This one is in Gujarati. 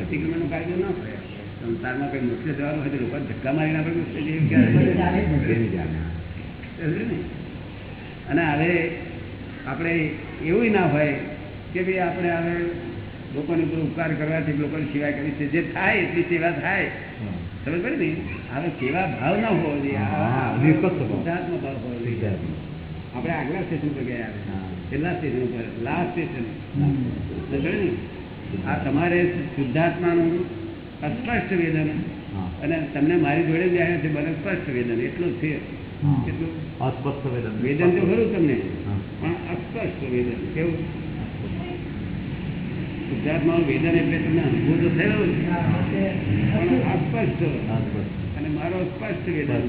અતિક્રમણ કાયદો ના થાય સંસારમાં કઈ મોક્ષ જવાનું હોય તો લોકો ધક્કા મારીને આપણે ને? અને હવે આપણે એવું ના હોય કે ભાઈ આપણે હવે લોકોની ઉપર ઉપકાર કરવાથી લોકોની સેવા કરી છે જે થાય એટલી સેવા થાય. સમજ પડે ને હવે સેવા ભાવ ના હોવો જોઈએ ભાવ. હોવો જોઈએ આપણે આગલા સ્ટેશન પર ગયા. છેલ્લા સ્ટેશન ઉપર લાસ્ટ સ્ટેશન ને? આ તમારે શુદ્ધાત્માનું અસ્પષ્ટ વેદન. અને તમને મારી જોડે જ આવ્યા છે મને સ્પષ્ટ વેદન એટલું છે. હા. કેટલું? અસ્પષ્ટ વેદન. વેદન તો ખરું તમને પણ અસ્પષ્ટ વેદન કેવું? શુદ્ધાત્માનું વેદન એટલે તમને અનુભવ તો થયો પણ અસ્પષ્ટ. અસ્પષ્ટ. અને મારો સ્પષ્ટ વેદન.